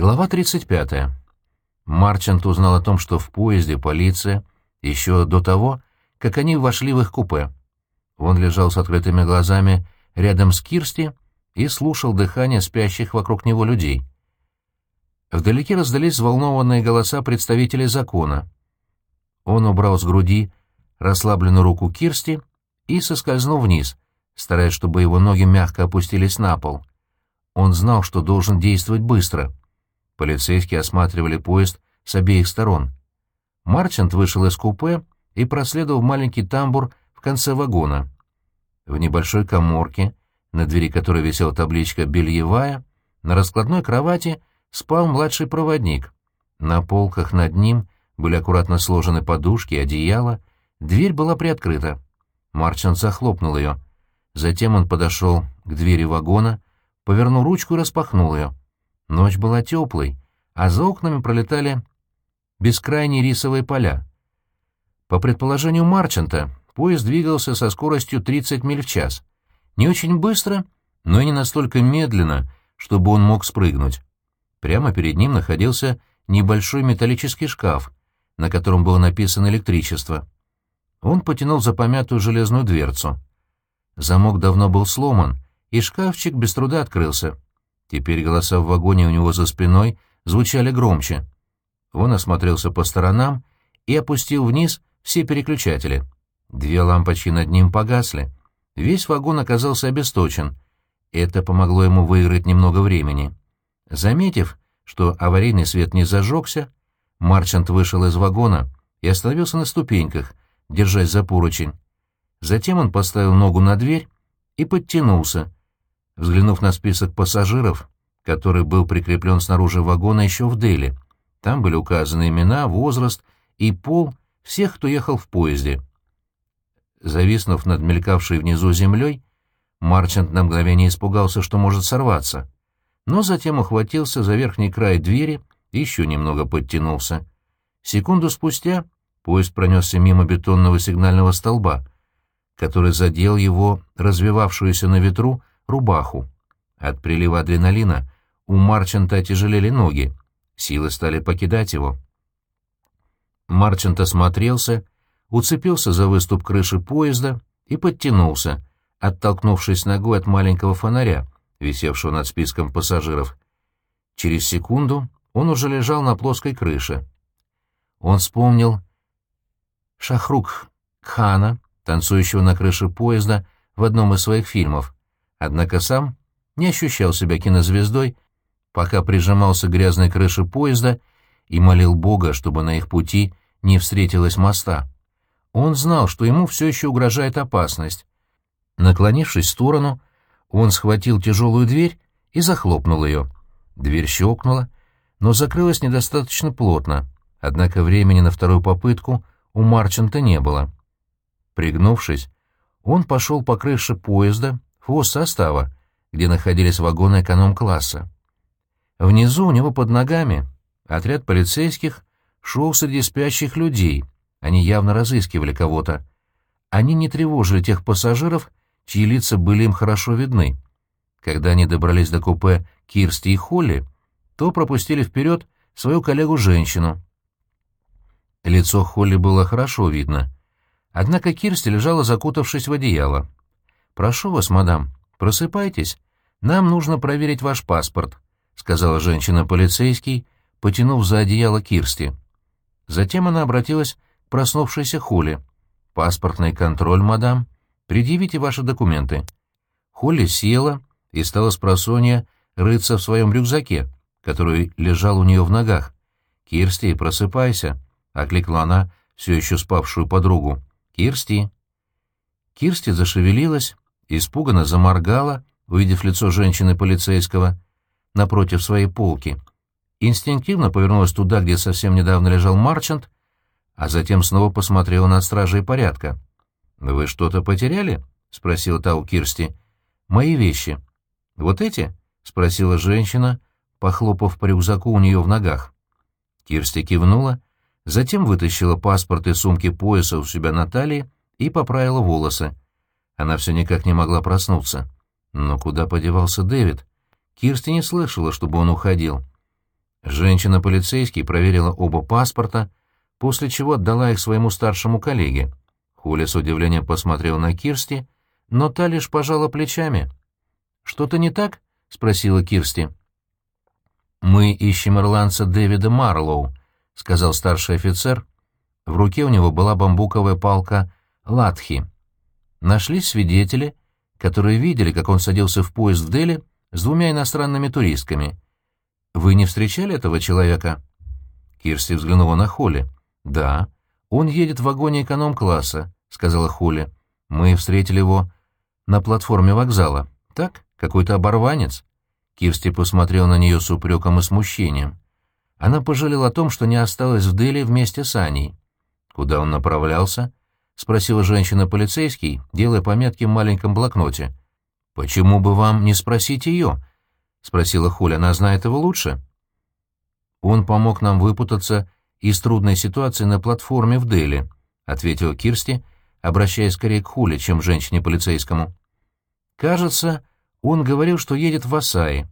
Глава 35. Марчант узнал о том, что в поезде полиция, еще до того, как они вошли в их купе. Он лежал с открытыми глазами рядом с Кирсти и слушал дыхание спящих вокруг него людей. Вдалеке раздались взволнованные голоса представителей закона. Он убрал с груди расслабленную руку Кирсти и соскользнул вниз, стараясь, чтобы его ноги мягко опустились на пол. Он знал, что должен действовать быстро — Полицейские осматривали поезд с обеих сторон. Марчант вышел из купе и проследовал маленький тамбур в конце вагона. В небольшой коморке, на двери которой висела табличка «Бельевая», на раскладной кровати спал младший проводник. На полках над ним были аккуратно сложены подушки одеяло, дверь была приоткрыта. Марчант захлопнул ее. Затем он подошел к двери вагона, повернул ручку и распахнул ее. Ночь была теплой, а за окнами пролетали бескрайние рисовые поля. По предположению Марчанта, поезд двигался со скоростью 30 миль в час. Не очень быстро, но и не настолько медленно, чтобы он мог спрыгнуть. Прямо перед ним находился небольшой металлический шкаф, на котором было написано «электричество». Он потянул за помятую железную дверцу. Замок давно был сломан, и шкафчик без труда открылся. Теперь голоса в вагоне у него за спиной звучали громче. Он осмотрелся по сторонам и опустил вниз все переключатели. Две лампочки над ним погасли. Весь вагон оказался обесточен. Это помогло ему выиграть немного времени. Заметив, что аварийный свет не зажегся, Марчант вышел из вагона и остановился на ступеньках, держась за поручень. Затем он поставил ногу на дверь и подтянулся, взглянув на список пассажиров, который был прикреплен снаружи вагона еще в Дели. Там были указаны имена, возраст и пол всех, кто ехал в поезде. Зависнув над мелькавшей внизу землей, Марчант на мгновение испугался, что может сорваться, но затем ухватился за верхний край двери и еще немного подтянулся. Секунду спустя поезд пронесся мимо бетонного сигнального столба, который задел его развивавшуюся на ветру рубаху. От прилива адреналина у Марчанта отяжелели ноги, силы стали покидать его. Марчант осмотрелся, уцепился за выступ крыши поезда и подтянулся, оттолкнувшись ногой от маленького фонаря, висевшего над списком пассажиров. Через секунду он уже лежал на плоской крыше. Он вспомнил Шахрук Хана, танцующего на крыше поезда в одном из своих фильмов. Однако сам не ощущал себя кинозвездой, пока прижимался к грязной крыше поезда и молил Бога, чтобы на их пути не встретилось моста. Он знал, что ему все еще угрожает опасность. Наклонившись в сторону, он схватил тяжелую дверь и захлопнул ее. Дверь щелкнула, но закрылась недостаточно плотно, однако времени на вторую попытку у Марчанта не было. Пригнувшись, он пошел по крыше поезда, хвост состава, где находились вагоны эконом-класса. Внизу у него под ногами отряд полицейских шел среди спящих людей, они явно разыскивали кого-то. Они не тревожили тех пассажиров, чьи лица были им хорошо видны. Когда они добрались до купе Кирсти и Холли, то пропустили вперед свою коллегу-женщину. Лицо Холли было хорошо видно. Однако Кирсти лежала, закутавшись в одеяло. «Прошу вас, мадам, просыпайтесь. Нам нужно проверить ваш паспорт», — сказала женщина-полицейский, потянув за одеяло Кирсти. Затем она обратилась к проснувшейся Холли. «Паспортный контроль, мадам. Предъявите ваши документы». Холли села и стала с просонья рыться в своем рюкзаке, который лежал у нее в ногах. «Кирсти, просыпайся!» — окликнула она все еще спавшую подругу. «Кирсти!» Кирсти зашевелилась испуганно заморгала, увидев лицо женщины-полицейского напротив своей полки, инстинктивно повернулась туда, где совсем недавно лежал Марчант, а затем снова посмотрела на стражей порядка. «Вы что-то потеряли?» — спросила та у Кирсти. «Мои вещи». «Вот эти?» — спросила женщина, похлопав по рюкзаку у нее в ногах. Кирсти кивнула, затем вытащила паспорт из сумки пояса у себя на талии и поправила волосы. Она все никак не могла проснуться. Но куда подевался Дэвид? Кирсти не слышала, чтобы он уходил. Женщина-полицейский проверила оба паспорта, после чего отдала их своему старшему коллеге. Хуля с удивлением посмотрел на Кирсти, но та лишь пожала плечами. «Что-то не так?» — спросила Кирсти. «Мы ищем ирландца Дэвида Марлоу», — сказал старший офицер. В руке у него была бамбуковая палка «Латхи». Нашлись свидетели, которые видели, как он садился в поезд в Дели с двумя иностранными туристками. «Вы не встречали этого человека?» Кирсти взглянула на Холли. «Да, он едет в вагоне эконом-класса», — сказала Холли. «Мы встретили его на платформе вокзала. Так, какой-то оборванец». Кирсти посмотрел на нее с упреком и смущением. Она пожалела о том, что не осталась в Дели вместе с Аней. «Куда он направлялся?» — спросила женщина-полицейский, делая пометки в маленьком блокноте. «Почему бы вам не спросить ее?» — спросила Хуля. «Она знает его лучше». «Он помог нам выпутаться из трудной ситуации на платформе в Дели», — ответила Кирсти, обращаясь скорее к Хуле, чем женщине-полицейскому. «Кажется, он говорил, что едет в Асаи.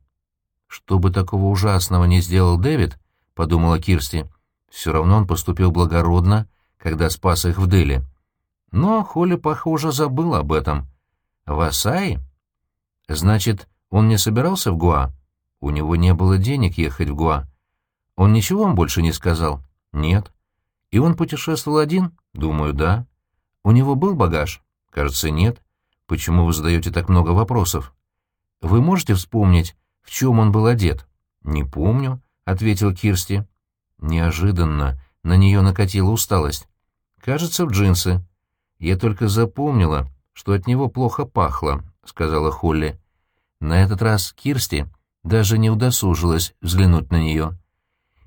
«Что бы такого ужасного не сделал Дэвид», — подумала Кирсти, — «все равно он поступил благородно, когда спас их в Дели». Но Холли, похоже, забыл об этом. «В Асаи?» «Значит, он не собирался в Гуа?» «У него не было денег ехать в Гуа». «Он ничего вам больше не сказал?» «Нет». «И он путешествовал один?» «Думаю, да». «У него был багаж?» «Кажется, нет». «Почему вы задаете так много вопросов?» Вы можете вспомнить, в чем он был одет?» «Не помню», — ответил Кирсти. Неожиданно на нее накатила усталость. «Кажется, в джинсы. Я только запомнила, что от него плохо пахло», — сказала Холли. На этот раз Кирсти даже не удосужилась взглянуть на нее.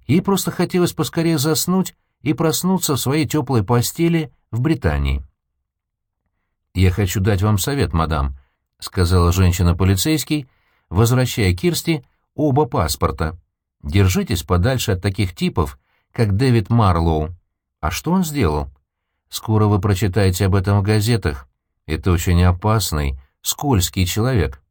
Ей просто хотелось поскорее заснуть и проснуться в своей теплой постели в Британии. «Я хочу дать вам совет, мадам», — сказала женщина-полицейский, возвращая Кирсти оба паспорта. «Держитесь подальше от таких типов, как Дэвид Марлоу. А что он сделал? Скоро вы прочитаете об этом в газетах. Это очень опасный, скользкий человек».